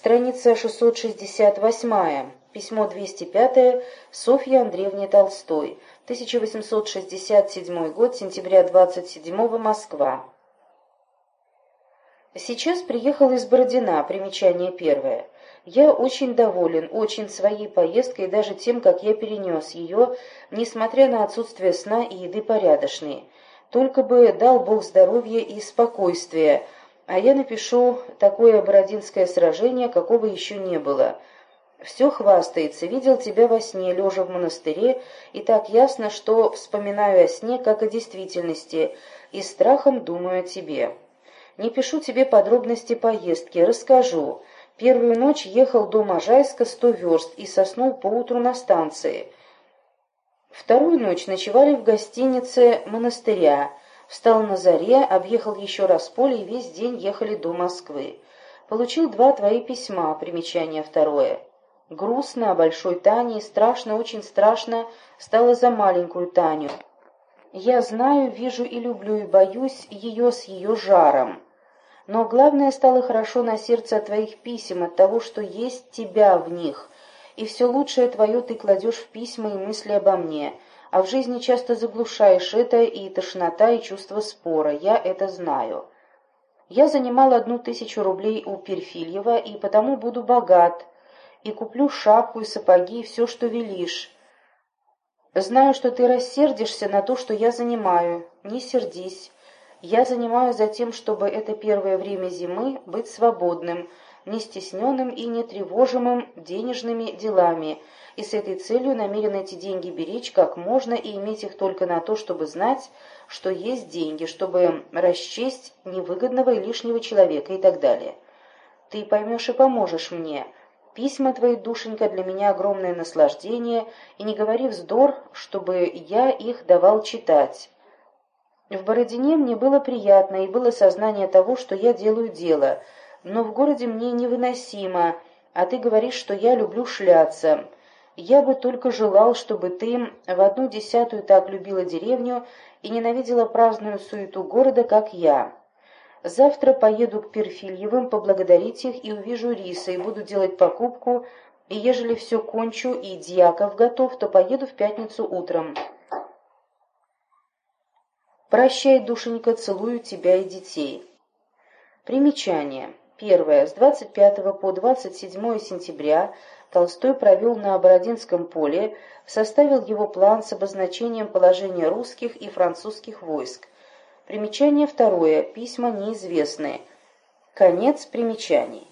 Страница 668. Письмо 205 Софье Андреевне Толстой. 1867 год, сентября 27 Москва. Сейчас приехал из Бородина, примечание первое. Я очень доволен, очень своей поездкой даже тем, как я перенес ее, несмотря на отсутствие сна и еды порядочной. Только бы дал Бог здоровья и спокойствия, а я напишу такое бородинское сражение, какого еще не было. Все хвастается, видел тебя во сне, лежа в монастыре, и так ясно, что вспоминаю о сне, как о действительности, и страхом думаю о тебе. Не пишу тебе подробности поездки, расскажу. Первую ночь ехал до Можайска сто верст и соснул поутру на станции. Вторую ночь ночевали в гостинице монастыря, Встал на заре, объехал еще раз поле и весь день ехали до Москвы. Получил два твои письма, примечание второе. Грустно о большой Тане и страшно, очень страшно стало за маленькую Таню. Я знаю, вижу и люблю, и боюсь ее с ее жаром. Но главное стало хорошо на сердце от твоих писем, от того, что есть тебя в них, и все лучшее твое ты кладешь в письма и мысли обо мне — а в жизни часто заглушаешь это и тошнота, и чувство спора. Я это знаю. Я занимал одну тысячу рублей у Перфильева, и потому буду богат, и куплю шапку и сапоги, и все, что велишь. Знаю, что ты рассердишься на то, что я занимаю. Не сердись. Я занимаю за тем, чтобы это первое время зимы быть свободным, не стесненным и не тревожимым денежными делами, и с этой целью намерен эти деньги беречь как можно и иметь их только на то, чтобы знать, что есть деньги, чтобы расчесть невыгодного и лишнего человека и так далее. Ты поймешь и поможешь мне. Письма твои, душенька, для меня огромное наслаждение, и не говори вздор, чтобы я их давал читать. В Бородине мне было приятно, и было сознание того, что я делаю дело, но в городе мне невыносимо, а ты говоришь, что я люблю шляться». Я бы только желал, чтобы ты в одну десятую так любила деревню и ненавидела праздную суету города, как я. Завтра поеду к Перфильевым поблагодарить их и увижу риса, и буду делать покупку, и ежели все кончу и дьяков готов, то поеду в пятницу утром. Прощай, душенька, целую тебя и детей. Примечание. Первое. С 25 по 27 сентября Толстой провел на Бородинском поле, составил его план с обозначением положения русских и французских войск. Примечание второе. Письма неизвестные. Конец примечаний.